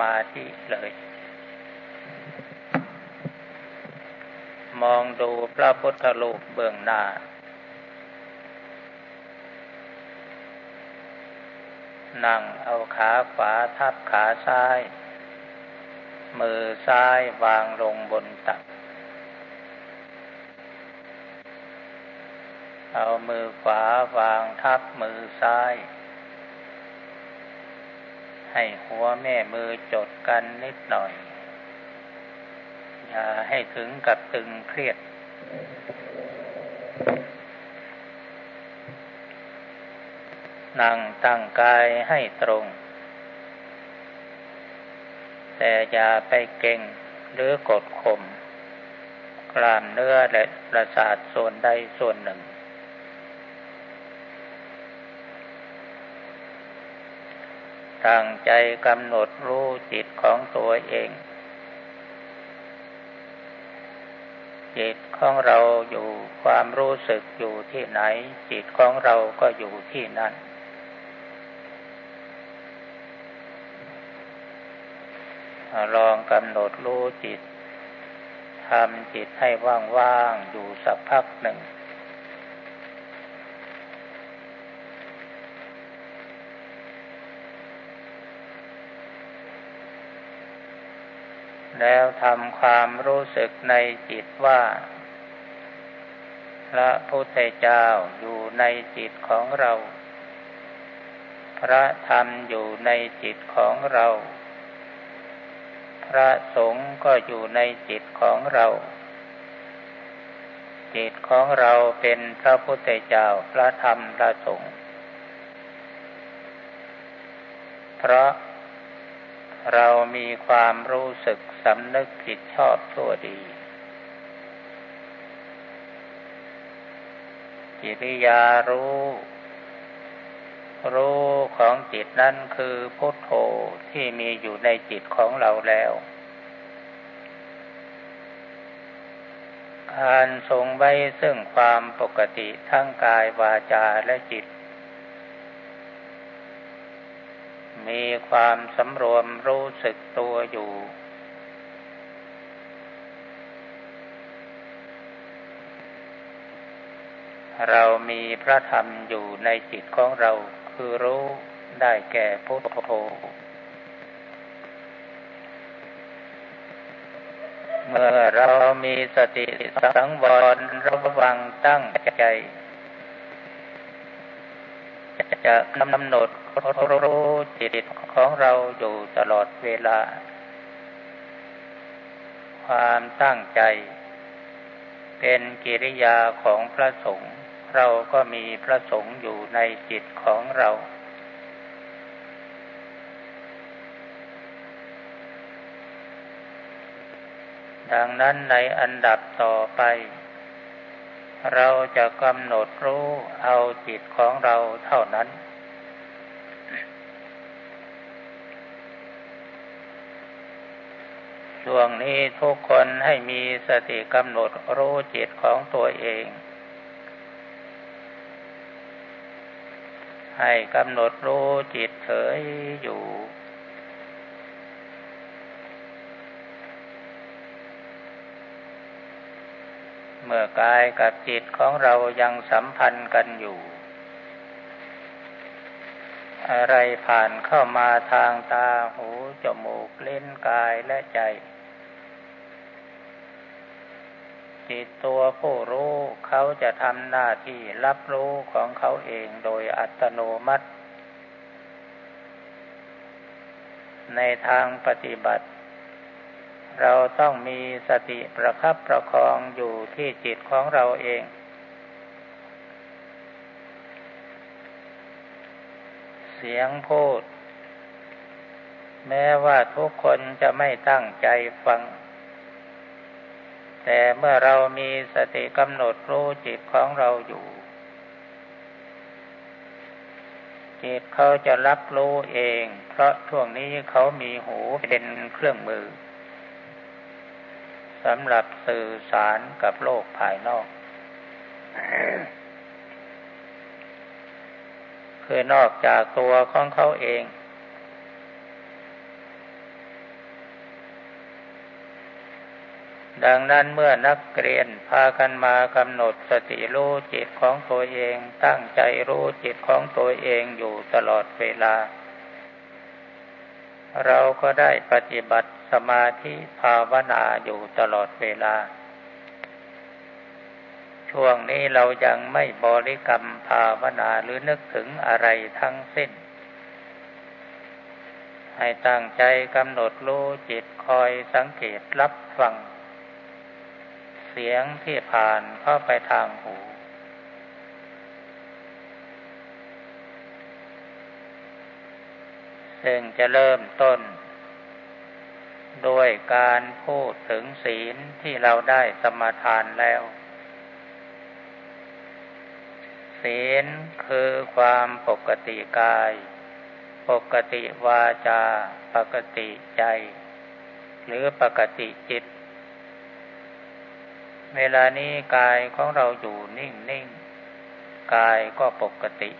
มาธิเลย มองดูพระพุทธรูปเบื้องหน้า นั่งเอาขาขวาทับขาซ้าย มือซ้ายวางลงบนตัก เอามือขวาวางทับมือซ้าย ให้หัวแม่มือจดกันนิดหน่อย อย่าให้ถึงกับตึงเครียด นั่งตั้งกายให้ตรง แต่อย่าไปเก่งหรือกดข่มกล้ามเนื้อและประสาทส่วนใดส่วนหนึ่ง ตั้งใจกำหนดรู้จิตของตัวเอง จิตของเราอยู่ความรู้สึกอยู่ที่ไหน จิตของเราก็อยู่ที่นั่น ลองกำหนดรู้จิตทำจิตให้ว่างๆอยู่สักพักหนึ่ง แล้วทำความรู้สึกในจิตว่า พระพุทธเจ้าอยู่ในจิตของเรา พระธรรมอยู่ในจิตของเรา พระสงฆ์ก็อยู่ในจิตของเรา จิตของเราเป็นพระพุทธเจ้า พระธรรม พระสงฆ์เพราะ เรามีความรู้สึกสำนึกผิดชอบชั่วดีจิริยารู้ รู้ของจิตนั่นคือพุทโธที่มีอยู่ในจิตของเราแล้วการทรงไว้ซึ่งความปกติทั้งกายวาจาและจิต มีความสำรวมรู้สึกตัวอยู่ เรามีพระธรรมอยู่ในจิตของเราคือรู้ได้แก่พุทโธเมื่อเรามีสติสังวรระวังตั้งใจ จะกำหนดรู้จิตของเราอยู่ตลอดเวลา ความตั้งใจ เป็นกิริยาของพระสงฆ์เราก็มีพระสงฆ์อยู่ในจิตของเรา ดังนั้นในอันดับต่อไป เราจะกำหนดรู้เอาจิตของเราเท่านั้น ช่วงนี้ทุกคนให้มีสติกำหนดรู้จิตของตัวเอง ให้กำหนดรู้จิตเฉยอยู่ เมื่อกายกับจิตของเรายังสัมพันธ์กันอยู่ อะไรผ่านเข้ามาทางตาหูจมูกเล่นกายและใจ จิตตัวผู้รู้เขาจะทำหน้าที่รับรู้ของเขาเองโดยอัตโนมัติ ในทางปฏิบัติ เราต้องมีสติประคับประคองอยู่ที่จิตของเราเอง เสียงพูด แม้ว่าทุกคนจะไม่ตั้งใจฟัง แต่เมื่อเรามีสติกำหนดรู้จิตของเราอยู่ จิตเขาจะรับรู้เอง เพราะช่วงนี้เขามีหูเป็นเครื่องมือ สำหรับสื่อสารกับโลกภายนอก คือนอกจากตัวของเขาเอง ดังนั้นเมื่อนักเรียนพากันมากำหนดสติรู้จิตของตัวเอง ตั้งใจรู้จิตของตัวเองอยู่ตลอดเวลา เราก็ได้ปฏิบัติ สมาธิภาวนาอยู่ตลอดเวลา ช่วงนี้เรายังไม่บริกรรมภาวนาหรือนึกถึงอะไรทั้งสิ้น ให้ตั้งใจกำหนดรู้จิตคอยสังเกตรับฟัง เสียงที่ผ่านเข้าไปทางหูซึ่งจะเริ่มต้น ด้วยการพูดถึงศีลที่เราได้สมทานแล้ว ศีลคือความปกติกาย ปกติวาจา ปกติใจ หรือปกติจิต เวลานี้กายของเราอยู่นิ่งนิ่งกายก็ปกติ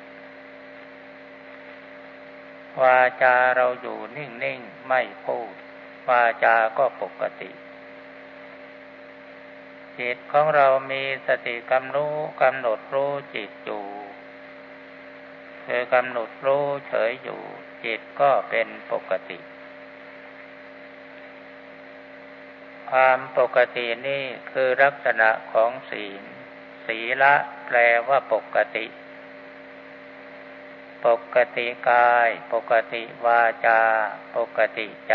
วาจาเราอยู่นิ่งนิ่งไม่พูด วาจาก็ปกติ จิตของเรามีสติกำรู้กำหนดรู้จิตอยู่คือกำหนดรู้เฉยอยู่ จิตก็เป็นปกติ ความปกตินี่คือลักษณะของศีล ศีละแปลว่าปกติ ปกติกาย ปกติวาจา ปกติใจ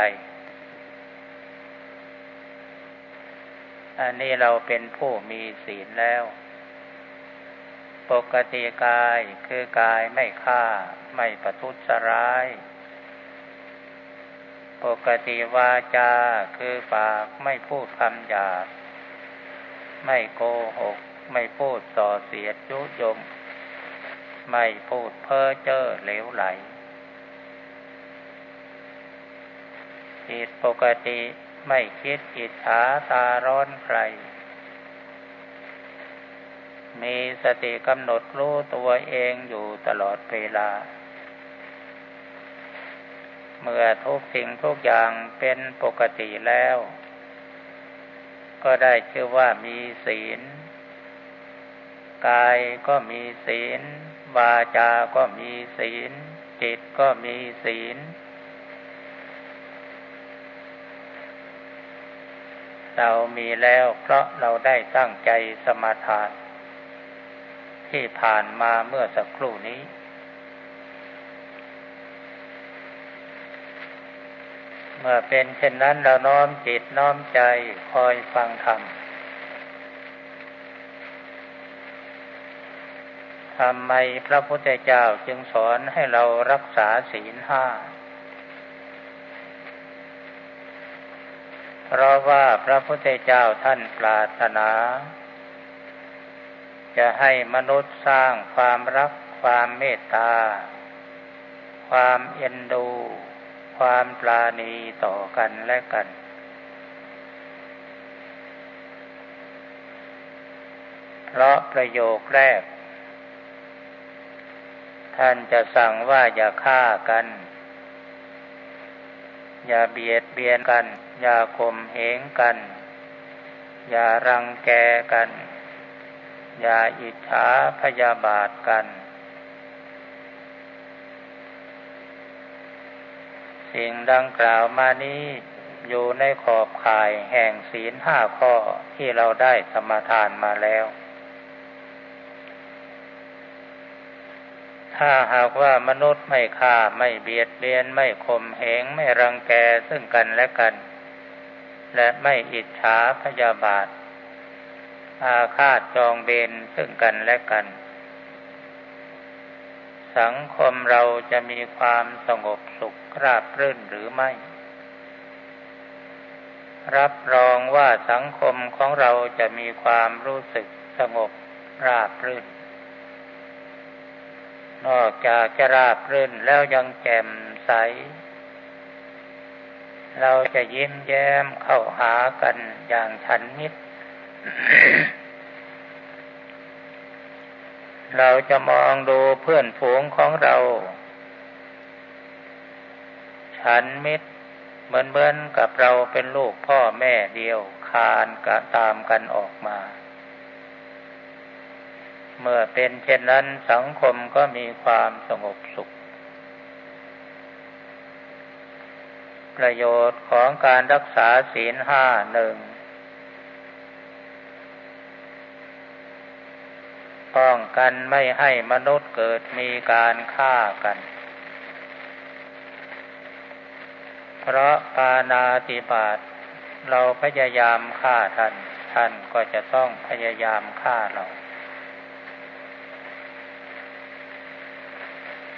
อันนี้เราเป็นผู้มีศีลแล้ว ปกติกายคือกายไม่ฆ่า ไม่ประทุษร้าย ปกติวาจาคือปากไม่พูดคำหยาบไม่โกหก ไม่พูดส่อเสียดยุยงไม่พูดเพ้อเจ้อเหลวไหลจิตปกติ ไม่คิดอิจฉาตาร้อนใคร มีสติกำหนดรู้ตัวเองอยู่ตลอดเวลา เมื่อทุกสิ่งทุกอย่างเป็นปกติแล้ว ก็ได้ชื่อว่ามีศีล กายก็มีศีล วาจาก็มีศีล จิตก็มีศีล เรามีแล้วเพราะเราได้ตั้งใจสมาทาน ที่ผ่านมาเมื่อสักครู่นี้ เมื่อเป็นเช่นนั้นเราน้อมจิตน้อมใจคอยฟังธรรมทำไมพระพุทธเจ้าจึงสอนให้เรารักษาศีลห้า เพราะว่าพระพุทธเจ้าท่านปรารถนา จะให้มนุษย์สร้างความรัก ความเมตตา ความเอ็นดู ความปราณีต่อกันและกัน เพราะประโยคแรก ท่านจะสั่งว่าอย่าฆ่ากัน อย่าเบียดเบียนกัน อย่าข่มเหงกัน อย่ารังแกกัน อย่าอิจฉาพยาบาทกัน สิ่งดังกล่าวมานี้อยู่ในขอบข่ายแห่งศีลห้าข้อที่เราได้สมทานมาแล้ว ถ้าหากว่ามนุษย์ไม่ฆ่าไม่เบียดเบียนไม่ข่มเหงไม่รังแกซึ่งกันและกัน และไม่อิจฉาพยาบาท อาฆาตจองเบนซึ่งกันและกัน สังคมเราจะมีความสงบสุขราบรื่นหรือไม่ รับรองว่าสังคมของเราจะมีความรู้สึกสงบราบรื่น นอกจากจะราบรื่นแล้วยังแจ่มใส เราจะยิ้มแย้มเข้าหากันอย่างฉันมิตร เราจะมองดูเพื่อนฝูงของเรา ฉันมิตรเหมือนเหมือนกับเราเป็นลูกพ่อแม่เดียวคานกะตามกันออกมา เมื่อเป็นเช่นนั้นสังคมก็มีความสงบสุข ประโยชน์ของการรักษาศีลห้าหนึ่งป้องกันไม่ให้มนุษย์เกิดมีการฆ่ากัน เพราะปานาติบาตเราพยายามฆ่าท่าน ท่านก็จะต้องพยายามฆ่าเรา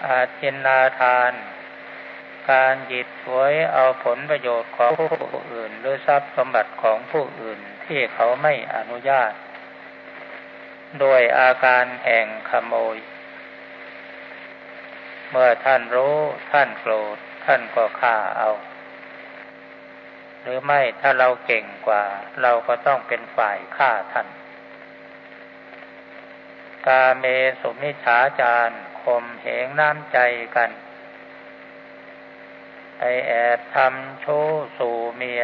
อาทินนาทาน การหยิบหวยเอาผลประโยชน์ของผู้อื่น หรือทรัพย์สมบัติของผู้อื่นที่เขาไม่อนุญาต โดยอาการแห่งขโมย เมื่อท่านรู้ท่านโกรธท่านก็ฆ่าเอา หรือไม่ถ้าเราเก่งกว่า เราก็ต้องเป็นฝ่ายฆ่าท่าน กาเมสุมิฉาจาร ข่มเหงน้ำใจกัน ไปแอบทำโชสู่เมีย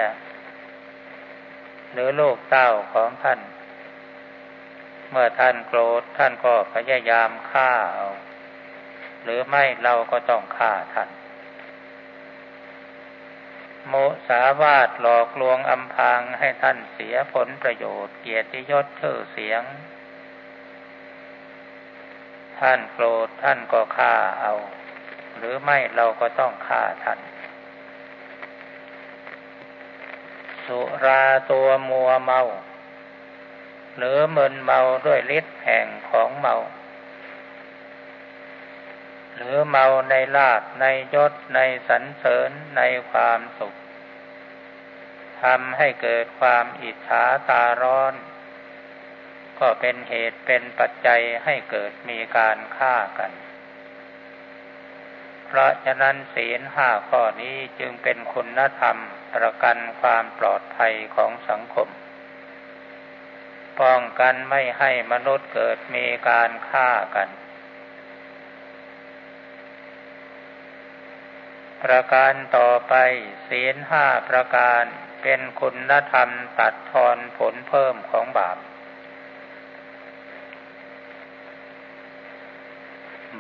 หรือลูกเต้าของท่าน เมื่อท่านโกรธท่านก็พยายามฆ่าเอา หรือไม่เราก็ต้องฆ่าท่านโมสาวาทหลอกลวงอำพางให้ท่านเสียผลประโยชน์เกียรติยศชื่อเสียง ท่านโกรธท่านก็ฆ่าเอา หรือไม่เราก็ต้องฆ่าท่าน สุราตัวมัวเมา หรือมึนเมาด้วยฤทธิ์แห่งของเมา หรือเมาในลาบในยศในสรรเสริญในความสุขทำให้เกิดความอิจฉาตาร้อน ก็เป็นเหตุเป็นปัจจัยให้เกิดมีการฆ่ากัน เพราะฉะนั้นศีลห้าข้อนี้จึงเป็นคุณธรรมประกันความปลอดภัยของสังคม ป้องกันไม่ให้มนุษย์เกิดมีการฆ่ากัน ประการต่อไปศีลห้าประการเป็นคุณธรรมตัดทอนผลเพิ่มของบาป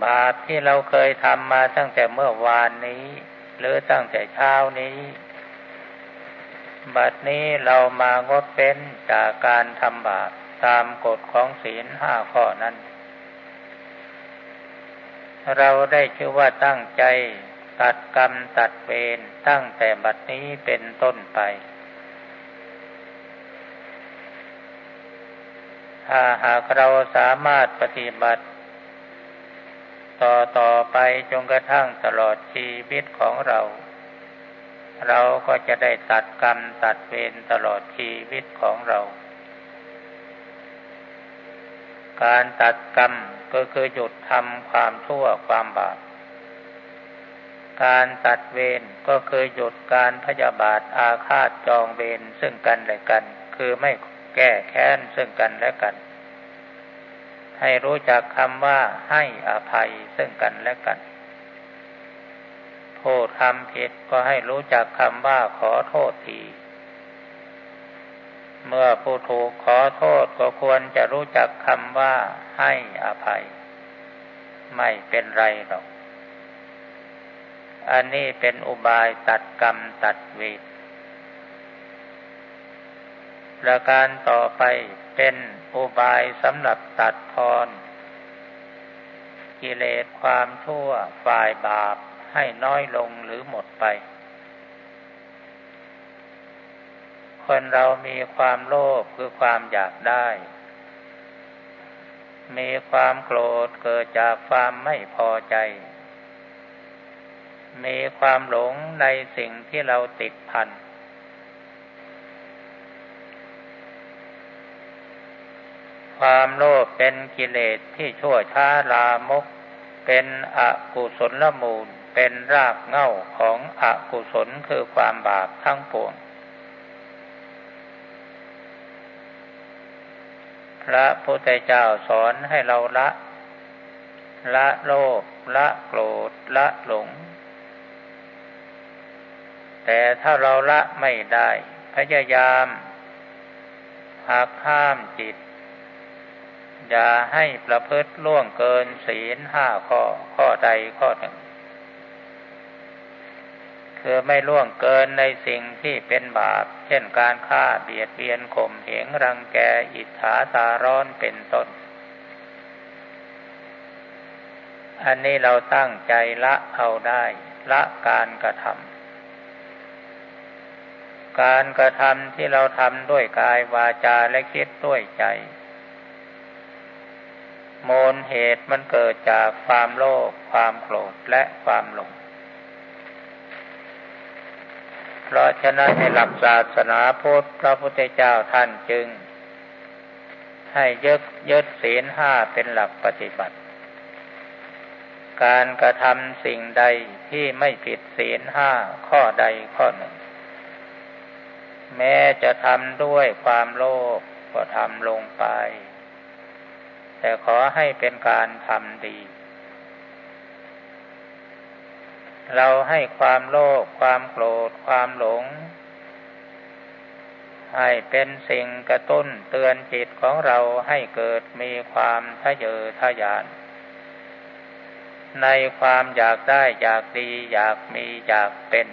บาปที่เราเคยทำมาตั้งแต่เมื่อวานนี้ หรือตั้งแต่เช้านี้ บัดนี้เรามางดเป็นจากการทำบาปตามกฎของศีลห้าข้อนั้น เราได้ชื่อว่าตั้งใจตัดกรรมตัดเวรตั้งแต่บัดนี้เป็นต้นไป ถ้าหากเราสามารถปฏิบัติ ต่อต่อไปจนกระทั่งตลอดชีวิตของเรา เราก็จะได้ตัดกรรมตัดเวรตลอดชีวิตของเรา การตัดกรรมก็คือหยุดทำความชั่วความบาป การตัดเวรก็คือหยุดการพยาบาทอาฆาตจองเวรซึ่งกันและกัน คือไม่แก้แค้นซึ่งกันและกัน ให้รู้จักคำว่าให้อภัยซึ่งกันและกันผู้ทำผิดก็ให้รู้จักคำว่าขอโทษที เมื่อผู้ถูกขอโทษก็ควรจะรู้จักคำว่าให้อภัย ไม่เป็นไรหรอก อันนี้เป็นอุบายตัดกรรมตัดเวทประการต่อไปเป็น อุบายสำหรับตัดทอนกิเลสความชั่วฝ่ายบาปให้น้อยลงหรือหมดไป คนเรามีความโลภคือความอยากได้ มีความโกรธเกิดจากความไม่พอใจ มีความหลงในสิ่งที่เราติดพัน ความโลภเป็นกิเลสที่ชั่วช้าลามก เป็นอกุศลมูล เป็นรากเหง้าของอกุศลคือความบาปทั้งปวง พระพุทธเจ้าสอนให้เราละ ละโลภละโกรธละหลง แต่ถ้าเราละไม่ได้ พยายามหักห้ามจิต อย่าให้ประพฤติล่วงเกินศีลห้าข้อข้อใดข้อหนึ่ง คือไม่ล่วงเกินในสิ่งที่เป็นบาป เช่นการฆ่าเบียดเบียนข่มเหงรังแกอิจฉาตาร้อนเป็นต้น อันนี้เราตั้งใจละเอาได้ละการกระทำการกระทำที่เราทำด้วยกายวาจาและคิดด้วยใจ มลเหตุมันเกิดจากความโลภความโกรธและความหลง เพราะฉะนั้นในหลักศาสนาพุทธพระพุทธเจ้าท่านจึง ให้ยึดยึดศีลห้าเป็นหลักปฏิบัติ การกระทำสิ่งใดที่ไม่ผิดศีลห้าข้อใดข้อหนึ่ง แม้จะทำด้วยความโลภก็ทำลงไป แต่ขอให้เป็นการทำดี เราให้ความโลภความโกรธ ความหลง ให้เป็นสิ่งกระตุ้นเตือนจิตของเราให้เกิดมีความทะเยอทะยาน ในความอยากได้อยากดีอยากมีอยากเป็น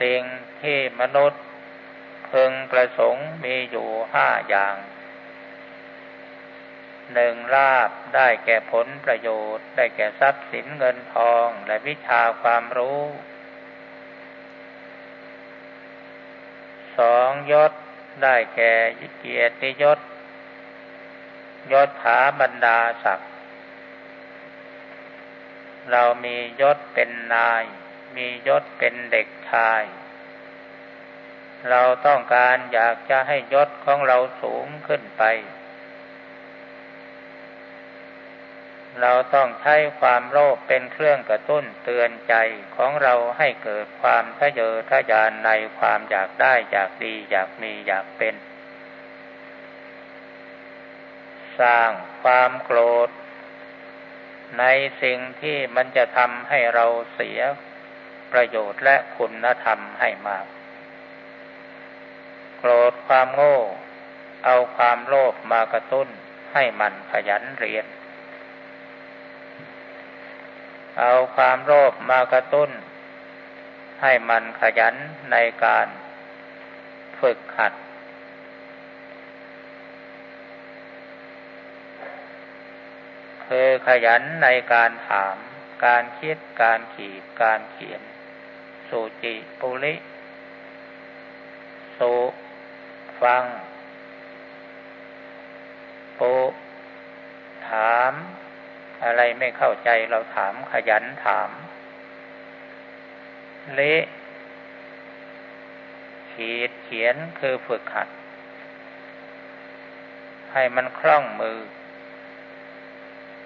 สิ่งที่มนุษย์พึงประสงค์มีอยู่ห้าอย่าง หนึ่งลาบได้แก่ผลประโยชน์ ได้แก่ทรัพย์สินเงินทองและวิชาความรู้สองยศได้แก่เกียรติยศยศถาบรรดาศักดิ์เรามียศเป็นนาย มียศเป็นเด็กชาย เราต้องการอยากจะให้ยศของเราสูงขึ้นไป เราต้องใช้ความโลภเป็นเครื่องกระตุ้นเตือนใจของเราให้เกิดความทะเยอทะยานในความอยากได้อยากดีอยากมีอยากเป็น สร้างความโกรธ ในสิ่งที่มันจะทำให้เราเสียประโยชน์และคุณธรรมให้มาก โกรธความโง่ เอาความโลภมากระตุ้นให้มันขยันเรียน เอาความโลภมากระตุ้น ให้มันขยันในการฝึกหัด คือขยันในการถาม การคิด การขีด การเขียน สุจิปุริ สุฟังปุถามอะ ไม่เข้าใจเราถามขยันถาม เละขีดเขียนคือฝึกหัด ให้มันคล่องมือ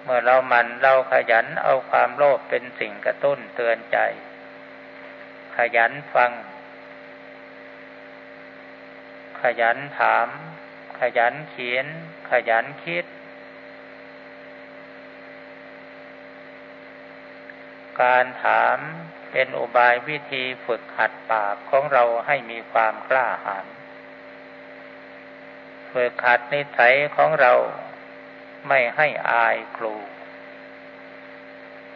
เมื่อเรามันเราขยันเอาความโลภเป็นสิ่งกระตุ้นเตือนใจ ขยันฟัง ขยันถาม ขยันเขียน ขยันคิด การถามเป็นอุบายวิธีฝึกหัดปากของเราให้มีความกล้าหาญฝึกหัดนิสัยของเราไม่ให้อายครู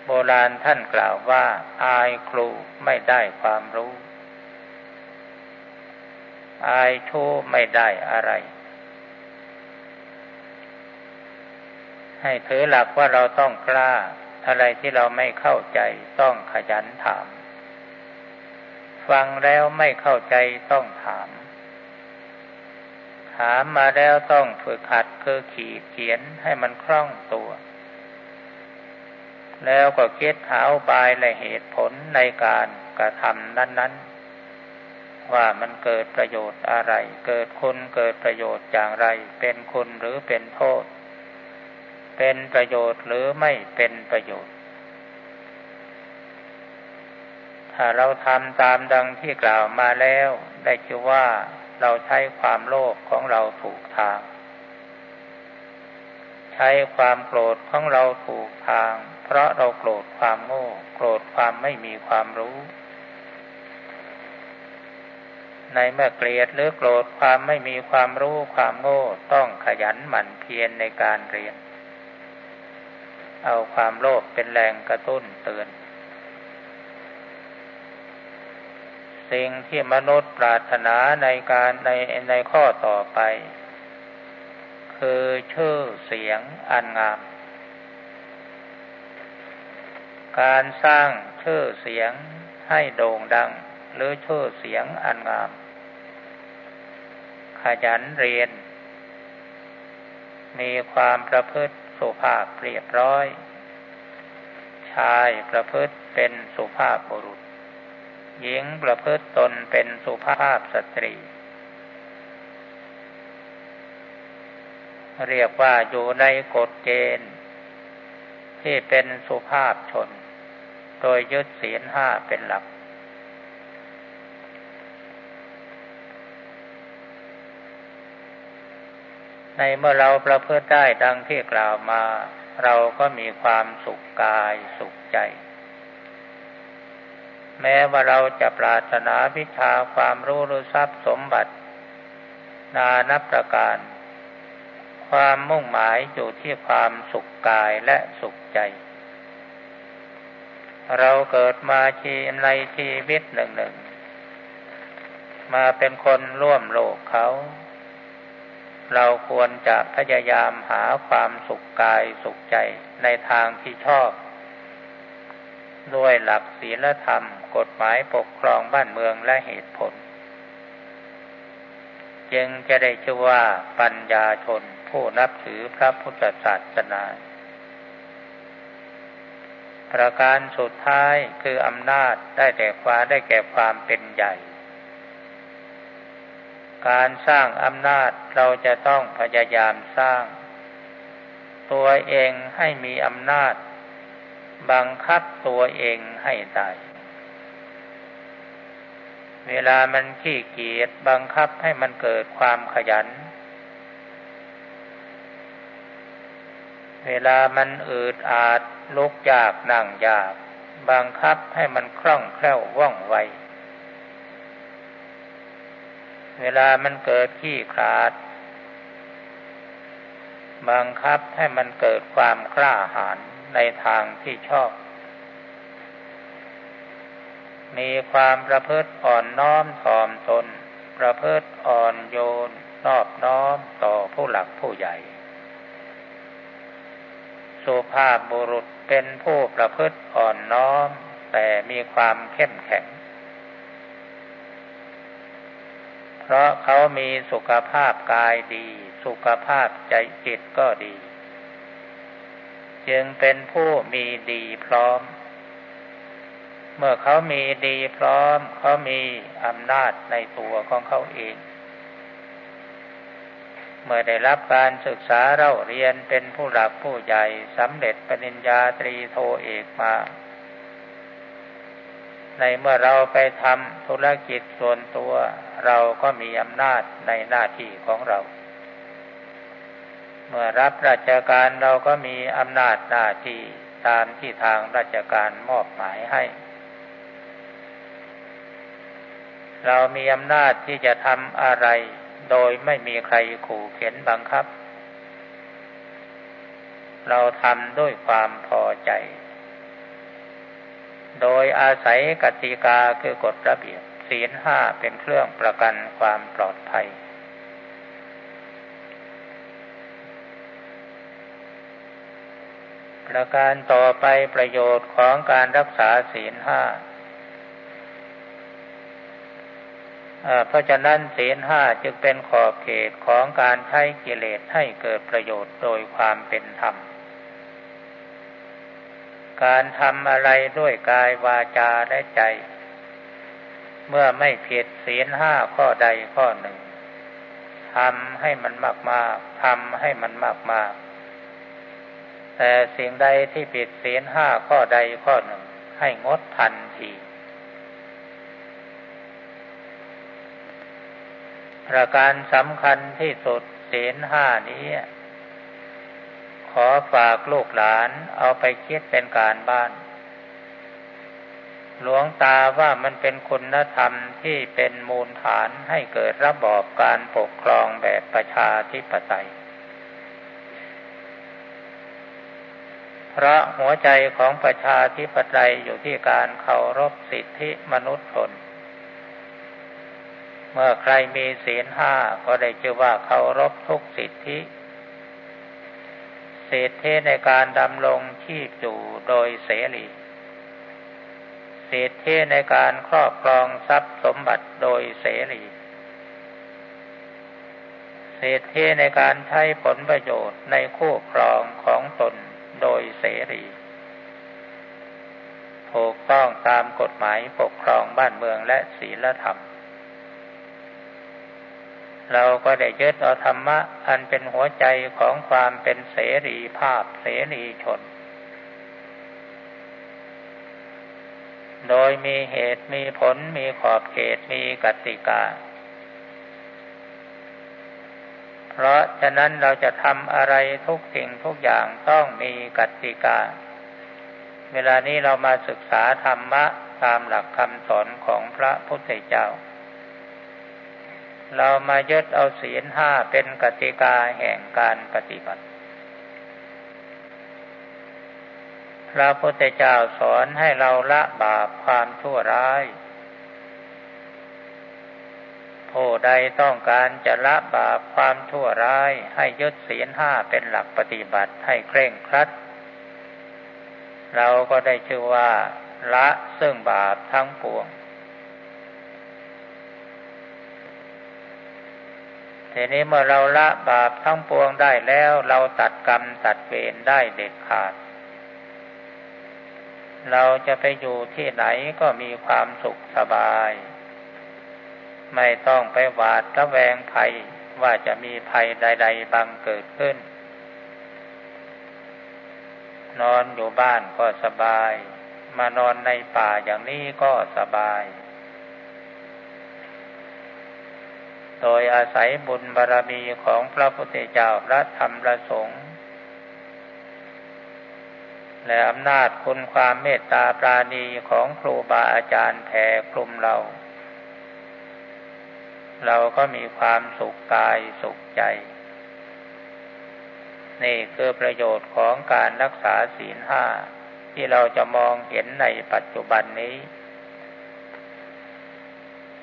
โบราณท่านกล่าวว่า อายครูไม่ได้ความรู้ อายทูไม่ได้อะไร ให้ถือหลักว่าเราต้องกล้า อะไรที่เราไม่เข้าใจต้องขยันถาม ฟังแล้วไม่เข้าใจต้องถาม ถามมาแล้วต้องฝึกหัดคือขีดเขียนให้มันคล่องตัว แล้วก็คิดหาอุบายและเหตุผลในการกระทำนั้น ๆ ว่ามันเกิดประโยชน์อะไร เกิดคุณเกิดประโยชน์อย่างไร เป็นคุณหรือเป็นโทษ เป็นประโยชน์หรือไม่เป็นประโยชน์ ถ้าเราทำตามดังที่กล่าวมาแล้ว ได้ชื่อว่าเราใช้ความโลภของเราถูกทาง ใช้ความโกรธของเราถูกทาง เพราะเราโกรธความโง่ โกรธความไม่มีความรู้ ในเมื่อเกลียดหรือโกรธความไม่มีความรู้ความโง่ต้องขยันหมั่นเพียรในการเรียน เอาความโลภเป็นแรงกระตุ้นเตือน สิ่งที่มนุษย์ปรารถนาในการในในข้อต่อไป คือชื่อเสียงอันงาม การสร้างชื่อเสียงให้โด่งดัง หรือชื่อเสียงอันงาม ขยันเรียน มีความประพฤติ สุภาพเรียบร้อย ชายประพฤติเป็นสุภาพบุรุษ หญิงประพฤติตนเป็นสุภาพสตรี เรียกว่าอยู่ในกฎเกณฑ์ที่เป็นสุภาพชน โดยยึดศีลห้าเป็นหลัก ในเมื่อเราประพฤติได้ดังที่กล่าวมา เราก็มีความสุขกายสุขใจ แม้ว่าเราจะปรารถนาวิชาความรู้หรือทรัพย์สมบัติ นานับประการ ความมุ่งหมายอยู่ที่ความสุขกายและสุขใจ เราเกิดมาชีในชีวิตหนึ่งหนึ่งมาเป็นคนร่วมโลกเขา เราควรจะพยายามหาความสุขกายสุขใจในทางที่ชอบ ด้วยหลักศีลธรรม กฎหมายปกครองบ้านเมืองและเหตุผล จึงจะได้ชื่อว่าปัญญาชนผู้นับถือพระพุทธศาสนา ประการสุดท้ายคืออำนาจได้แต่ความได้แก่ความเป็นใหญ่ การสร้างอำนาจเราจะต้องพยายามสร้าง ตัวเองให้มีอำนาจ บังคับตัวเองให้ได้เวลามันขี้เกียจบังคับให้มันเกิดความขยัน เวลามันอืดอาดลุกยากนั่งยาก บังคับให้มันคล่องแคล่วว่องไว เวลามันเกิดขี้ขาด บังคับให้มันเกิดความกล้าหาญในทางที่ชอบ มีความประพฤติอ่อนน้อมถ่อมตน ประพฤติอ่อนโยน นอบน้อมต่อผู้หลักผู้ใหญ่ สุภาพบุรุษเป็นผู้ประพฤติอ่อนน้อม แต่มีความเข้มแข็งพ ราะเขามีสุขภาพกายดี สุขภาพใจจิตก็ดี จึงเป็นผู้มีดีพร้อม เมื่อเขามีดีพร้อม เขามีอำนาจในตัวของเขาเอง เมื่อได้รับการศึกษาเราเรียนเป็นผู้หลักผู้ใหญ่สำเร็จปริญญาตรีโทเอกมาในเมื่อเราไปทำธุรกิจส่วนตัว เราก็มีอำนาจในหน้าที่ของเรา เมื่อรับราชการเราก็มีอำนาจหน้าที่ตามที่ทางราชการมอบหมายให้ เรามีอำนาจที่จะทำอะไร โดยไม่มีใครขู่เข็นบังคับ เราทำด้วยความพอใจ โดยอาศัยกติกาคือกฎระเบียบ ศีลห้าเป็นเครื่องประกันความปลอดภัย ประการต่อไปประโยชน์ของการรักษาศีลห้าเพราะฉะนั้นศีลห้าจึงเป็นขอบเขตของการใช้กิเลสให้เกิดประโยชน์โดยความเป็นธรรม การทำอะไรด้วยกายวาจาและใจ เมื่อไม่ผิดศีลห้าข้อใดข้อหนึ่งทำให้มันมากมากทำให้มันมากมากแต่สิ่งใดที่ผิดศีลห้าข้อใดข้อหนึ่ง ให้งดทันทีประการสำคัญที่สุดศีลห้านี้ ขอฝากลูกหลานเอาไปคิดเป็นการบ้าน หลวงตาว่ามันเป็นคุณธรรมที่เป็นมูลฐานให้เกิดระบอบการปกครองแบบประชาธิปไตย เพราะหัวใจของประชาธิปไตยอยู่ที่การเคารพสิทธิมนุษยชน เมื่อใครมีศีลห้าก็ได้ชื่อว่าเคารพทุกสิทธิสิทธิในการดำรงชีพอยู่โดยเสรี สิทธิในการครอบครองทรัพย์สมบัติโดยเสรีสิทธิในการใช้ผลประโยชน์ในคู่ครองของตนโดยเสรี ถูกต้องตามกฎหมายปกครองบ้านเมืองและศีลธรรม เราก็ได้ยึดเอาธรรมะอันเป็นหัวใจของความเป็นเสรีภาพเสรีชน โดยมีเหตุมีผลมีขอบเขตมีกติกา เพราะฉะนั้นเราจะทำอะไรทุกสิ่งทุกอย่างต้องมีกติกา เวลานี้เรามาศึกษาธรรมะตามหลักคำสอนของพระพุทธเจ้า เรามายึดเอาศีลห้าเป็นกติกาแห่งการปฏิบัติ พระพุทธเจ้าสอนให้เราละบาปความชั่วร้าย ผู้ใดต้องการจะละบาปความชั่วร้าย ให้ยึดศีลห้าเป็นหลักปฏิบัติให้เคร่งครัด เราก็ได้ชื่อว่า ละซึ่งบาปทั้งปวงทีนี้เมื่อเราละบาปทั้งปวงได้แล้ว เราตัดกรรมตัดเวรได้เด็ดขาด เราจะไปอยู่ที่ไหนก็มีความสุขสบาย ไม่ต้องไปหวาดระแวงภัยว่าจะมีภัยใด ๆบังเกิดขึ้น นอนอยู่บ้านก็สบาย มานอนในป่าอย่างนี้ก็สบาย โดยอาศัยบุญบารรมีของพระพุทธเจ้าพระธรรมพระสงฆ์ และอำนาจคุณความเมตตาปราณีของครูบาอาจารย์แผ่คลุมเรา เราก็มีความสุขกายสุขใจ นี่คือประโยชน์ของการรักษาศีลห้าที่เราจะมองเห็นในปัจจุบันนี้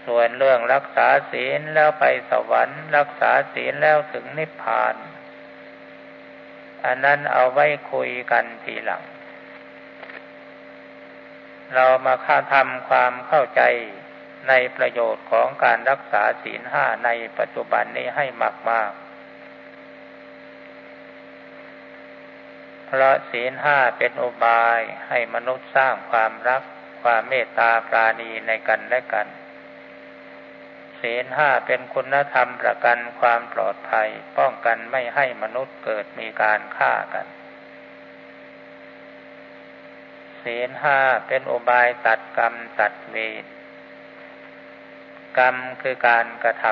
ส่วนเรื่องรักษาศีลแล้วไปสวรรค์ รักษาศีลแล้วถึงนิพพาน อันนั้นเอาไว้คุยกันทีหลัง เรามาค่าทำความเข้าใจในประโยชน์ของการรักษาศีลห้าในปัจจุบันนี้ให้มากมากเพราะศีลห้าเป็นอุบายให้มนุษย์สร้างความรักความเมตตาปราณีในกันและกัน ศีลห้าเป็นคุณธรรมประกันความปลอดภัย ป้องกันไม่ให้มนุษย์เกิด มีการฆ่ากันศีลห้าเป็นอุบายตัดกรรมตัดเวรกรรมคือการกระท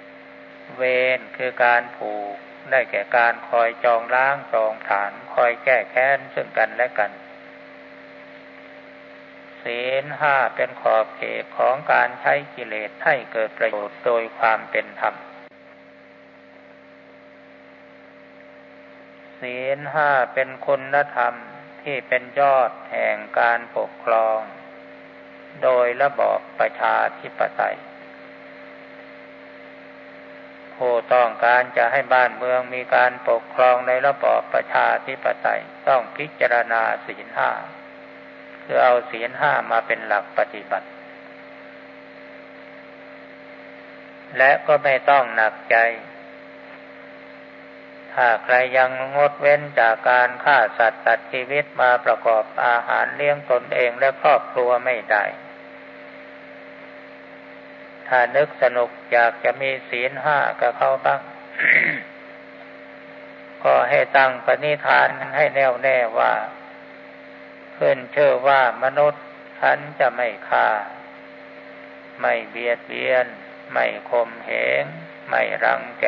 ำเวรคือการผูกได้แก่การคอยจองล้างจองฐาน คอยแก้แค้นซึ่งกันและกันศีลห้าเป็นขอบเขตของการใช้กิเลสให้เกิดประโยชน์โดยความเป็นธรรม ศีลห้าเป็นคุณธรรมที่เป็นยอดแห่งการปกครอง โดยระบอบประชาธิปไตยผู้ต้องการจะให้บ้านเมืองมีการปกครองในระบอบประชาธิปไตยต้องพิจารณาศีลห้าคือเอาศีลห้ามาเป็นหลักปฏิบัติ และก็ไม่ต้องหนักใจ ถ้าใครยังงดเว้นจากการฆ่าสัตว์ตัดชีวิตมาประกอบอาหารเลี้ยงตนเองและครอบครัวไม่ได้ ถ้านึกสนุกอยากจะมีศีลห้ากับเขาบ้าง ก็ให้ตั้งปณิธานให้แน่วแน่ว่า ขึ้นเชื่อว่ามนุษย์ฉันจะไม่ฆ่า ไม่เบียดเบียน ไม่ข่มเหง ไม่รังแก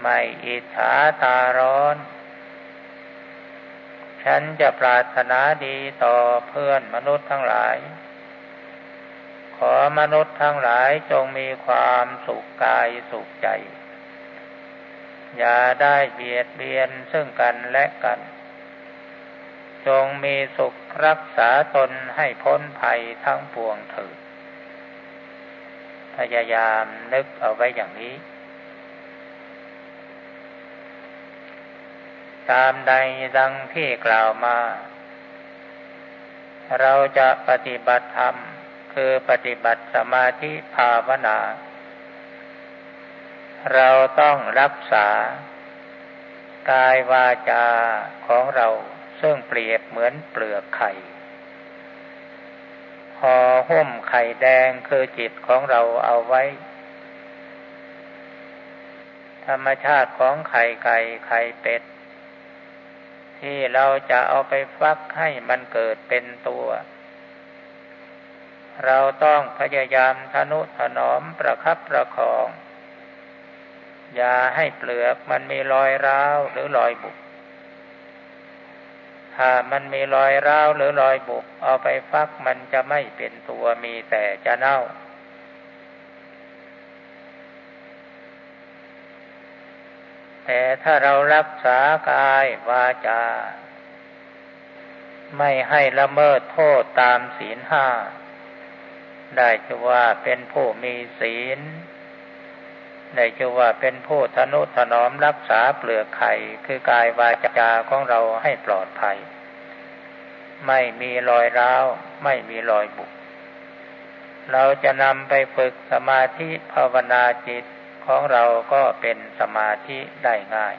ไม่อิจฉาตาร้อน ฉันจะปรารถนาดีต่อเพื่อนมนุษย์ทั้งหลาย ขอมนุษย์ทั้งหลายจงมีความสุขกายสุขใจ อย่าได้เบียดเบียนซึ่งกันและกัน จงมีสุขรักษาตนให้พ้นภัยทั้งปวงเถิดพยายามนึกเอาไว้อย่างนี้ ตามใดดังที่กล่าวมา เราจะปฏิบัติธรรม คือปฏิบัติสมาธิภาวนา เราต้องรักษากายวาจาของเราซึ่งเปรียบเหมือนเปลือกไข่ห่อหุ้มไข่แดงคือจิตของเราเอาไว้ ธรรมชาติของไข่ไก่ไข่เป็ด ที่เราจะเอาไปฟักให้มันเกิดเป็นตัว เราต้องพยายามทนุถนอมประคับประคอง อย่าให้เปลือกมันมีรอยร้าวหรือรอยบุกถ้ามันมีรอยร้าวหรือรอยบุกเอาไปฟักมันจะไม่เป็นตัวมีแต่จะเน่า แต่ถ้าเรารักษากายวาจา ไม่ให้ละเมิดโทษตามศีลห้า ได้ชื่อว่าเป็นผู้มีศีล ได้ชื่อว่าเป็นผู้ทนุถนอมรักษาเปลือกไข่คือกายวาจาของเราให้ปลอดภัย ไม่มีรอยร้าว ไม่มีรอยบุก เราจะนำไปฝึกสมาธิภาวนาจิต ของเราก็เป็นสมาธิได้ง่าย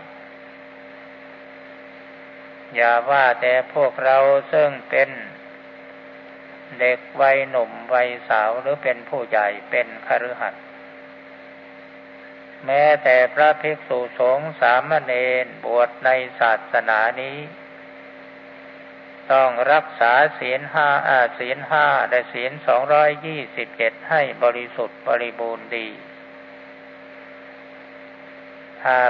อย่าว่าแต่พวกเราซึ่งเป็นเด็กวัยหนุ่มวัยสาวหรือเป็นผู้ใหญ่เป็นคฤหัสถ์แม้แต่พระภิกษุสงฆ์สามเณรบวชในศาสนานี้ ต้องรักษาศีลห้าอาศีลห้าและศีลสองร้อยยี่สิบเจ็ดให้บริสุทธิ์บริบูรณ์ดี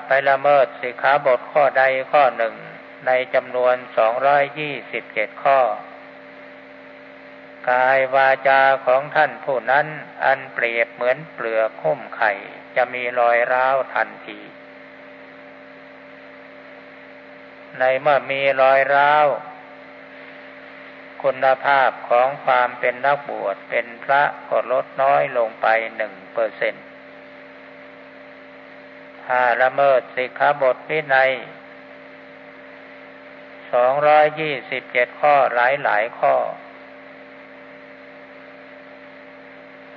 ไปละเมิดสิกขาบทข้อใดข้อหนึ่ง ในจำนวนสองร้อยยี่สิบเจ็ดข้อ กายวาจาของท่านผู้นั้น อันเปรียบเหมือนเปลือกหุ้มไข่ จะมีรอยร้าวทันที ในเมื่อมีรอยร้าวคุณภาพของความเป็นนักบวชเป็นพระก็ลดน้อยลงไปหนึ่งเปอร์เซ็นต์ ถ้าละเมิดสิกขาบทวินัยสองร้อยยี่สิบเจ็ดข้อหลายหลายข้อ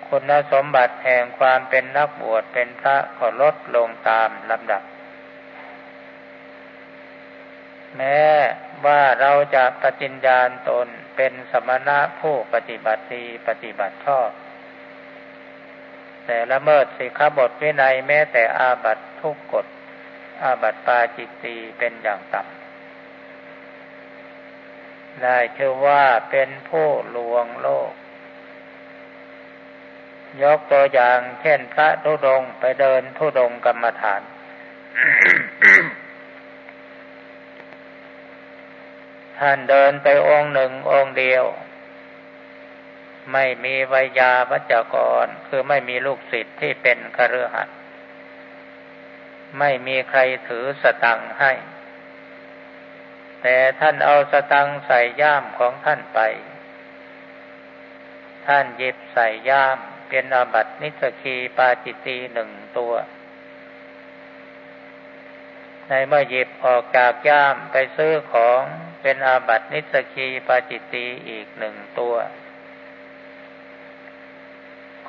คุณสมบัติแห่งความเป็นนักบวชเป็นพระก็ลดลงตามลำดับ แม้ว่าเราจะปฏิญญาณตนเป็นสมณะผู้ปฏิบัติดีปฏิบัติชอบ แต่ละเมิดสิกขาบทวินัยแม้แต่อาบัต ทุกกฎอาบัตปาจิตตีเป็นอย่างต่ำได้ชื่อว่าเป็นผู้ลวงโลก ยกตัวอย่างเช่นพระทุดงไปเดินทุดงกรรมฐาน ท่านเดินไปองค์หนึ่งองค์เดียว ไม่มีวิยาวัจกร คือไม่มีลูกศิษย์ที่เป็นคฤหัสถ์ ไม่มีใครถือสตังให้ แต่ท่านเอาสตังใส่ย่ามของท่านไป ท่านหยิบใส่ย่ามเป็นอาบัตินิสกีปาจิตีหนึ่งตัว ในเมื่อหยิบออกจากย่ามไปซื้อของเป็นอาบัตินิสกีปาจิตีอีกหนึ่งตัว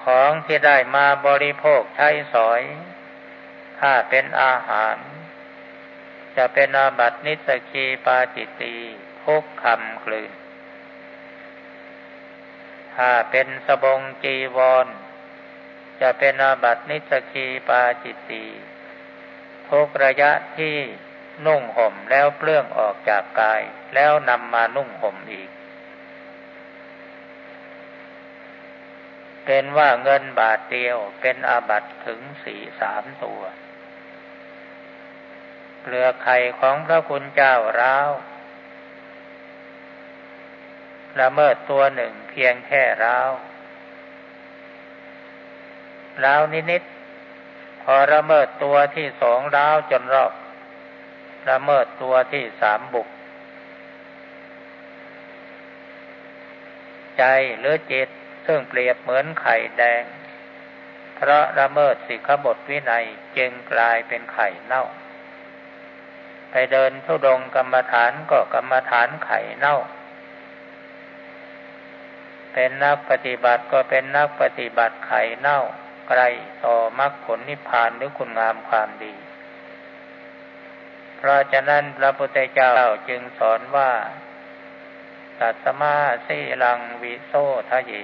ของที่ได้มาบริโภคใช้สอย ถ้าเป็นอาหาร จะเป็นอาบัตินิสกีปาจิตีทุกคำกลืน ถ้าเป็นสบงจีวร จะเป็นอาบัตินิสกีปาจิตตีทุกระยะที่นุ่งห่มแล้วเปลื้องออกจากกาย แล้วนำมานุ่งห่มอีก เป็นว่าเงินบาทเดียวเป็นอาบัตถึงสี่สามตัว เปลือกไข่ของพระคุณเจ้าร้าวละเมิดตัวหนึ่งเพียงแค่ร้าวร้าวนิดๆพอละเมิดตัวที่สองร้าวจนรอบละเมิดตัวที่สามบุก ใจหรือจิตซึ่งเปรียบเหมือนไข่แดง เพราะละเมิดสิกขบทวินัยจึงกลายเป็นไข่เน่า ไปเดินทุดงกรรมฐานก็กรรมฐานไข่เน่า เป็นนักปฏิบัติก็เป็นนักปฏิบัติไข่เน่าไกลต่อมรรคผลนิพพานหรือคุณงามความดี เพราะฉะนั้นพระพุทธเจ้าจึงสอนว่าตัสมาสีลังวิโซทะยี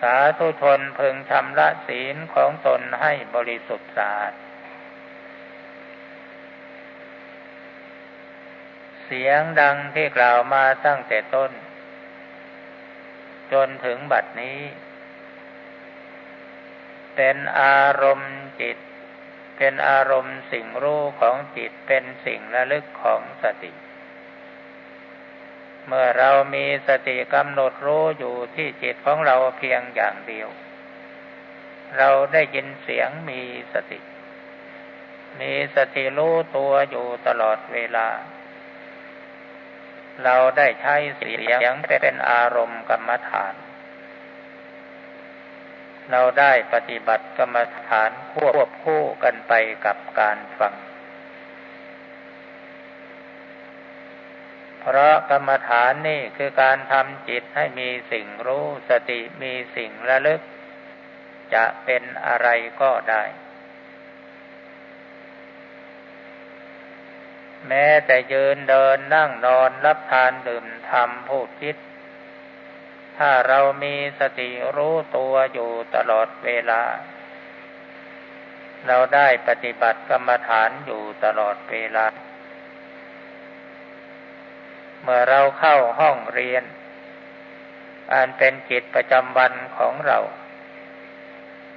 สาธุชนพึงชำระศีลของตนให้บริสุทธิ์สะอาด สียงดังที่กล่าวมาตั้งแต่ต้น จนถึงบัดนี้ เป็นอารมณ์จิต เป็นอารมณ์สิ่งรู้ของจิตเป็นสิ่งระลึกของสติ เมื่อเรามีสติกำหนดรู้อยู่ที่จิตของเราเพียงอย่างเดียว เราได้ยินเสียงมีสติมีสติรู้ตัวอยู่ตลอดเวลา เราได้ใช้เสียงเป็นอารมณ์กรรมฐาน เราได้ปฏิบัติกรรมฐานควบคู่กันไปกับการฟัง เพราะกรรมฐานนี่คือการทำจิตให้มีสิ่งรู้สติมีสิ่งระลึก จะเป็นอะไรก็ได้ แม้แต่ยืนเดินนั่งนอนรับทานดื่มทำพูดคิด ถ้าเรามีสติรู้ตัวอยู่ตลอดเวลา เราได้ปฏิบัติกรรมฐานอยู่ตลอดเวลา เมื่อเราเข้าห้องเรียน อันเป็นกิจประจำวันของเรา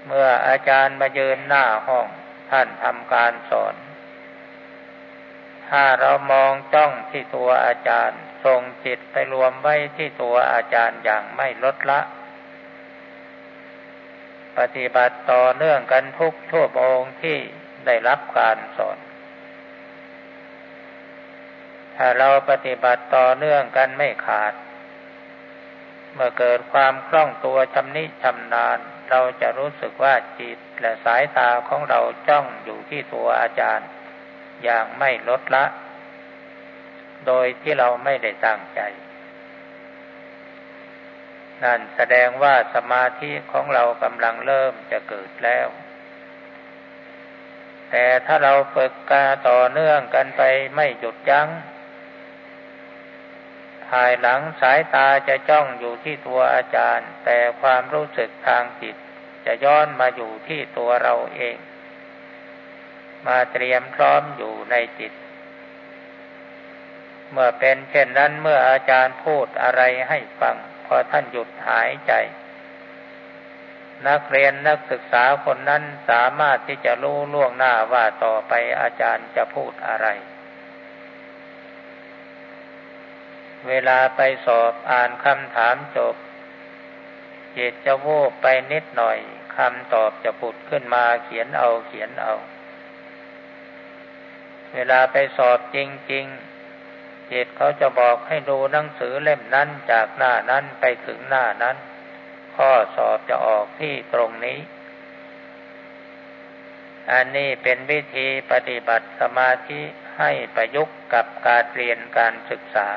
เมื่ออาจารย์มายืนหน้าห้องท่านทำการสอน ถ้าเรามองจ้องที่ตัวอาจารย์ส่งจิตไปรวมไว้ที่ตัวอาจารย์อย่างไม่ลดละ ปฏิบัติต่อเนื่องกันทุกชั่วโมงที่ได้รับการสอน ถ้าเราปฏิบัติต่อเนื่องกันไม่ขาด เมื่อเกิดความคล่องตัวชำนิชำนาญ เราจะรู้สึกว่าจิตและสายตาของเราจ้องอยู่ที่ตัวอาจารย์ อย่างไม่ลดละ โดยที่เราไม่ได้ตั้งใจ นั่นแสดงว่าสมาธิของเรากำลังเริ่มจะเกิดแล้ว แต่ถ้าเราฝึกกาต่อเนื่องกันไปไม่หยุดยัง้งภายหลังสายตาจะจ้องอยู่ที่ตัวอาจารย์ แต่ความรู้สึกทางจิตจะย้อนมาอยู่ที่ตัวเราเอง มาเตรียมพร้อมอยู่ในจิต เมื่อเป็นเช่นนั้นเมื่ออาจารย์พูดอะไรให้ฟัง พอท่านหยุดหายใจ นักเรียนนักศึกษาคนนั้นสามารถที่จะรู้ล่วงหน้าว่าต่อไปอาจารย์จะพูดอะไร เวลาไปสอบอ่านคำถามจบจิตจะโวบไปนิดหน่อยคำตอบจะผุดขึ้นมาเขียนเอาเขียนเอา เวลาไปสอบจริง ๆ จิตเขาจะบอกให้ดูหนังสือเล่มนั้นจากหน้านั้นไปถึงหน้านั้น ข้อสอบจะออกที่ตรงนี้ อันนี้เป็นวิธีปฏิบัติสมาธิให้ประยุกต์กับการเรียนการศึกษา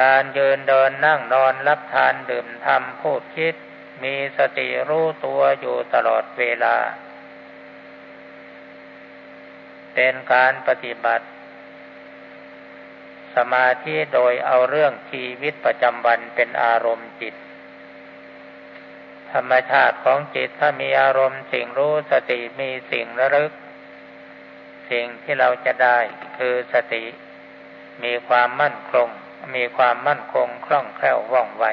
การยืนเดินนั่งนอนรับทานดื่มทำพูดคิด มีสติรู้ตัวอยู่ตลอดเวลา เป็นการปฏิบัติ สมาธิโดยเอาเรื่องชีวิตประจำวันเป็นอารมณ์จิต ธรรมชาติของจิตถ้ามีอารมณ์สิ่งรู้สติมีสิ่งระลึก สิ่งที่เราจะได้คือสติ มีความมั่นคง มีความมั่นคงคล่องแคล่วว่องไว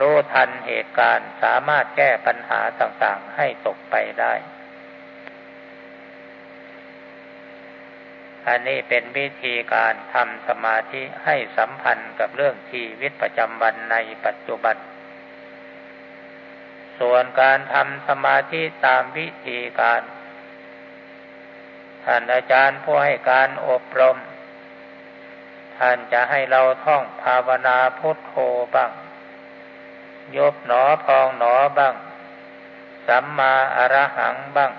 รู้ทันเหตุการณ์สามารถแก้ปัญหาต่างๆให้ตกไปได้ อันนี้เป็นวิธีการทำสมาธิให้สัมพันธ์กับเรื่องชีวิตประจำวันในปัจจุบัน ส่วนการทำสมาธิตามวิธีการท่านอาจารย์ผู้ให้การอบรม ท่านจะให้เราท่องภาวนาพุทโธบ้าง ยบหนอพองหนอบ้าง สัมมาอรหังบ้าง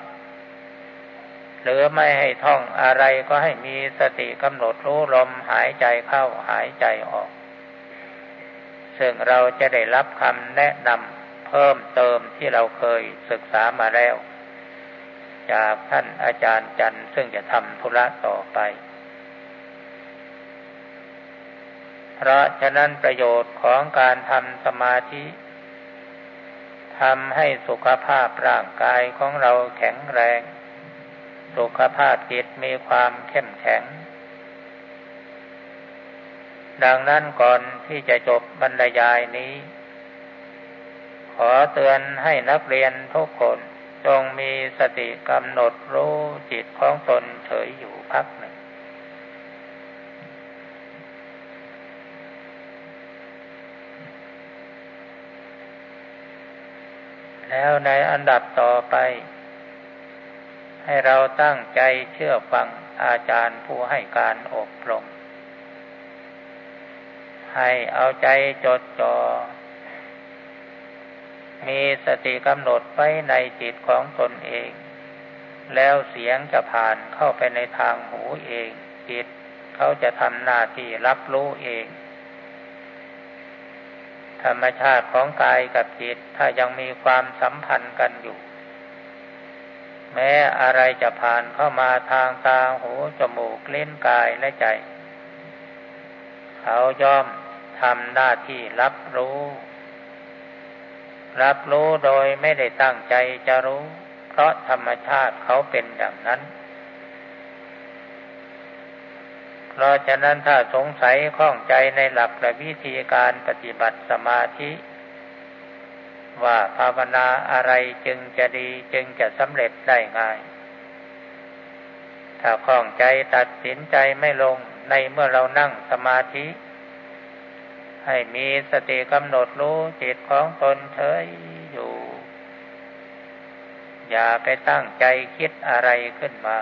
หรือไม่ให้ท่องอะไรก็ให้มีสติกำหนดรู้ลมหายใจเข้าหายใจออก ซึ่งเราจะได้รับคำแนะนำเพิ่มเติมที่เราเคยศึกษามาแล้ว จากท่านอาจารย์จันทร์ซึ่งจะทำธุระต่อไปเพราะฉะนั้นประโยชน์ของการทำสมาธิทำให้สุขภาพร่างกายของเราแข็งแรง สุขภาพจิตมีความเข้มแข็ง ดังนั้นก่อนที่จะจบบรรยายนี้ ขอเตือนให้นักเรียนทุกคนจงมีสติกำหนดรู้จิตของตนเฉยอยู่พักหนึ่ง แล้วในอันดับต่อไป ให้เราตั้งใจเชื่อฟังอาจารย์ผู้ให้การอบรม ให้เอาใจจดจอ่อ มีสติกำหนดไว้ในจิตของตนเอง แล้วเสียงจะผ่านเข้าไปในทางหูเอง จิตเขาจะทำหน้าที่รับรู้เอง ธรรมชาติของกายกับจิตถ้ายังมีความสัมพันธ์กันอยู่ แม้อะไรจะผ่านเข้ามาทางตาหูจมูกเล่นกายและใจ เขาย่อมทำหน้าที่รับรู้ รับรู้โดยไม่ได้ตั้งใจจะรู้ เพราะธรรมชาติเขาเป็นอย่างนั้น เพราะฉะนั้นถ้าสงสัยข้องใจในหลักและวิธีการปฏิบัติสมาธิ ว่าภาวนาอะไรจึงจะดีจึงจะสำเร็จได้ง่าย ถ้าคล่องใจตัดสินใจไม่ลงในเมื่อเรานั่งสมาธิ ให้มีสติกำหนดรู้จิตของตนเฉยอยู่ อย่าไปตั้งใจคิดอะไรขึ้นมา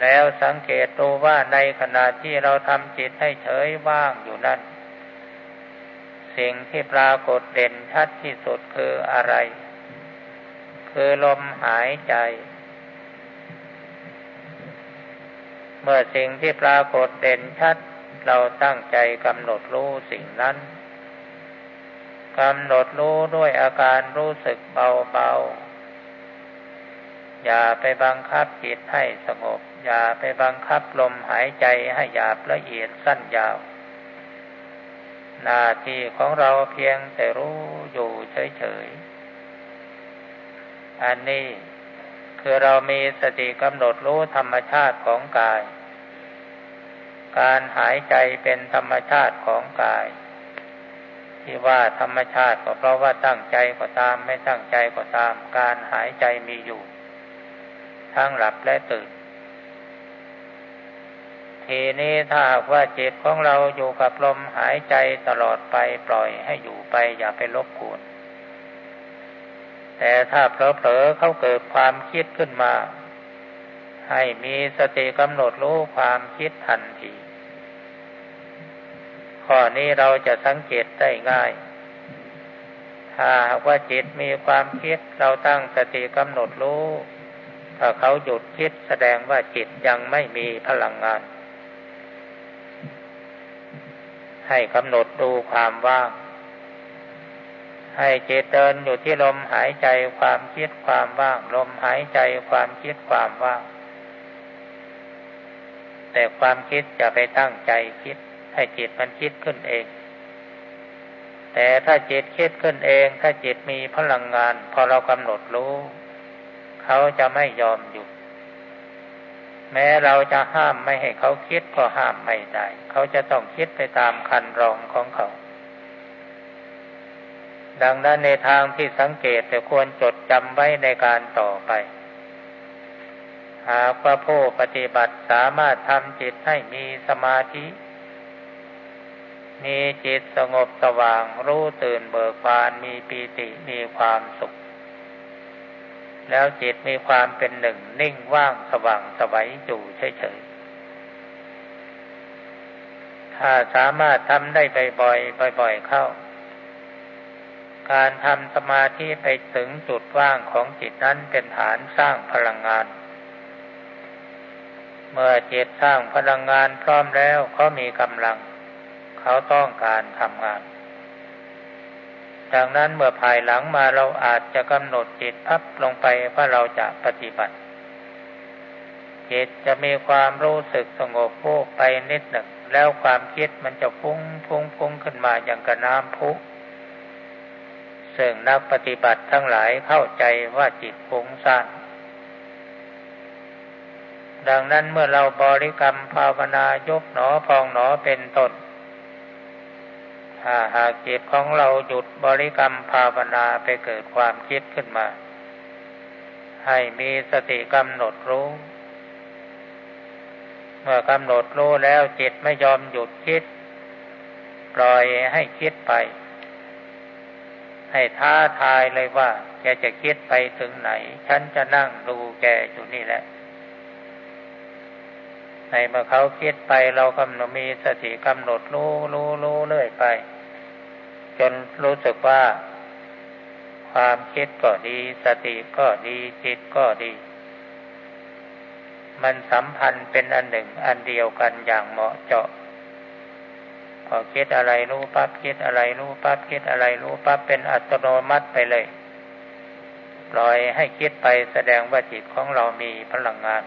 แล้วสังเกตดูว่าในขณะที่เราทำจิตให้เฉยว่างอยู่นั่น สิ่งที่ปรากฏเด่นชัดที่สุดคืออะไร คือลมหายใจ เมื่อสิ่งที่ปรากฏเด่นชัด เราตั้งใจกำหนดรู้สิ่งนั้นกำหนดรู้ด้วยอาการรู้สึกเบาๆ อย่าไปบังคับจิตให้สงบ อย่าไปบังคับลมหายใจให้หยาบละเอียดสั้นยาว หน้าที่ของเราเพียงแต่รู้อยู่เฉยๆ อันนี้คือเรามีสติกำหนดรู้ธรรมชาติของกาย การหายใจเป็นธรรมชาติของกาย ที่ว่าธรรมชาติก็เพราะว่าตั้งใจก็ตามไม่ตั้งใจก็ตาม การหายใจมีอยู่ ทั้งหลับและตื่น ทีนี้ถ้าว่าจิตของเราอยู่กับลมหายใจตลอดไปปล่อยให้อยู่ไปอย่าไปลบกวนแต่ถ้าเผลอๆเขาเกิดความคิดขึ้นมา ให้มีสติกำหนดรู้ความคิดทันที ข้อนี้เราจะสังเกตได้ง่าย ถ้าว่าจิตมีความคิดเราตั้งสติกำหนดรู้ถ้าเขาหยุดคิดแสดงว่าจิตยังไม่มีพลังงาน ให้กำหนดดูความว่าง ให้จิตเดินอยู่ที่ลมหายใจความคิดความว่าง ลมหายใจความคิดความว่าง แต่ความคิดจะไปตั้งใจคิด ให้จิตมันคิดขึ้นเอง แต่ถ้าจิตคิดขึ้นเอง ถ้าจิตมีพลังงาน พอเรากำหนดรู้ เขาจะไม่ยอมหยุด แม้เราจะห้ามไม่ให้เขาคิดก็ห้ามไม่ได้ เขาจะต้องคิดไปตามคันรองของเขา ดังนั้นในทางที่สังเกตแต่ควรจดจำไว้ในการต่อไปหหากว่าผู้ปฏิบัติสามารถทำจิตให้มีสมาธิ มีจิตสงบสว่างรู้ตื่นเบิกบานมีปีติมีความสุข แล้วจิตมีความเป็นหนึ่งนิ่งว่างสว่างสวัยอยู่เฉยๆ ถ้าสามารถทำได้บ่อยๆ บ่อย ๆ เข้า การทำสมาธิไปถึงจุดว่างของจิตนั้นเป็นฐานสร้างพลังงาน เมื่อจิตสร้างพลังงานพร้อมแล้วเขามีกำลัง เขาต้องการทำงาน ดังนั้นเมื่อภายหลังมาเราอาจจะกำหนดจิตพับลงไปว่าเราจะปฏิบัติ จิตจะมีความรู้สึกสงบพุไปนิดหนึ่งแล้วความคิดมันจะพุ่งพุ่งพุ่งขึ้นมาอย่างกระน้ำพุซึ่งนักปฏิบัติทั้งหลายเข้าใจว่าจิตฟุ้งซ่านดังนั้นเมื่อเราบริกรรมภาวนายกหนอพองหนอเป็นต้น ถ้าหากจิตของเราหยุดบริกรรมภาวนาไปเกิดความคิดขึ้นมา ให้มีสติกำหนดรู้ เมื่อกำหนดรู้แล้วจิตไม่ยอมหยุดคิด ปล่อยให้คิดไป ให้ท้าทายเลยว่า แกจะคิดไปถึงไหน ฉันจะนั่งดูแกอยู่นี่แหละ ในเมื่อเขาคิดไปเรากำหนดมีสติกำหนดรู้รู้รู้เรื่อยไป จนรู้สึกว่า ความคิดก็ดี สติก็ดีจิตก็ดี มันสัมพันธ์เป็นอันหนึ่งอันเดียวกันอย่างเหมาะเจาะพอคิดอะไรรู้ปั๊บคิดอะไรรู้ปั๊บคิดอะไรรู้ปั๊บเป็นอัตโนมัติไปเลยปล่อยให้คิดไปแสดงว่าจิตของเรามีพลังงาน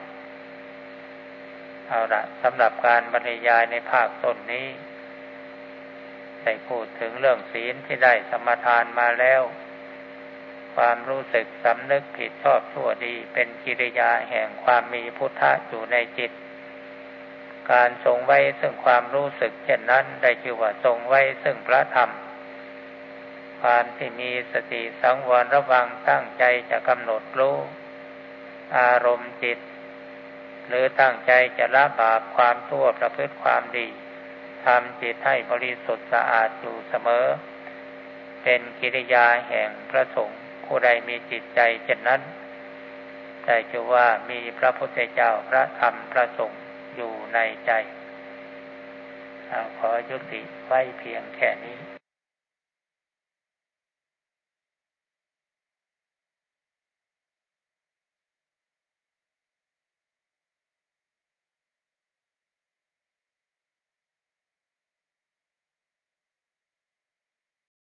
เอาละสำหรับการบรรยายในภาคต้นนี้ได้พูดถึงเรื่องศีลที่ได้สมทานมาแล้ว ความรู้สึกสำนึกผิดชอบชั่วดีเป็นกิริยาแห่งความมีพุทธะอยู่ในจิต การทรงไว้ซึ่งความรู้สึกเช่นนั้นได้ชื่อว่าทรงไว้ซึ่งพระธรรมความที่มีสติสังวรระวังตั้งใจจะกำหนดรู้ อารมณ์จิต หรือตั้งใจจะละบาปความชั่วประพฤติความดีทำจิตให้บริสุทธิ์สะอาดอยู่เสมอ เป็นกิริยาแห่งพระสงฆ์ผู้ใดมีจิตใจเช่นนั้นได้ชื่อว่ามีพระพุทธเจ้าพระธรรมพระสงฆ์อยู่ในใจขอยุติไว้เพียงแค่นี้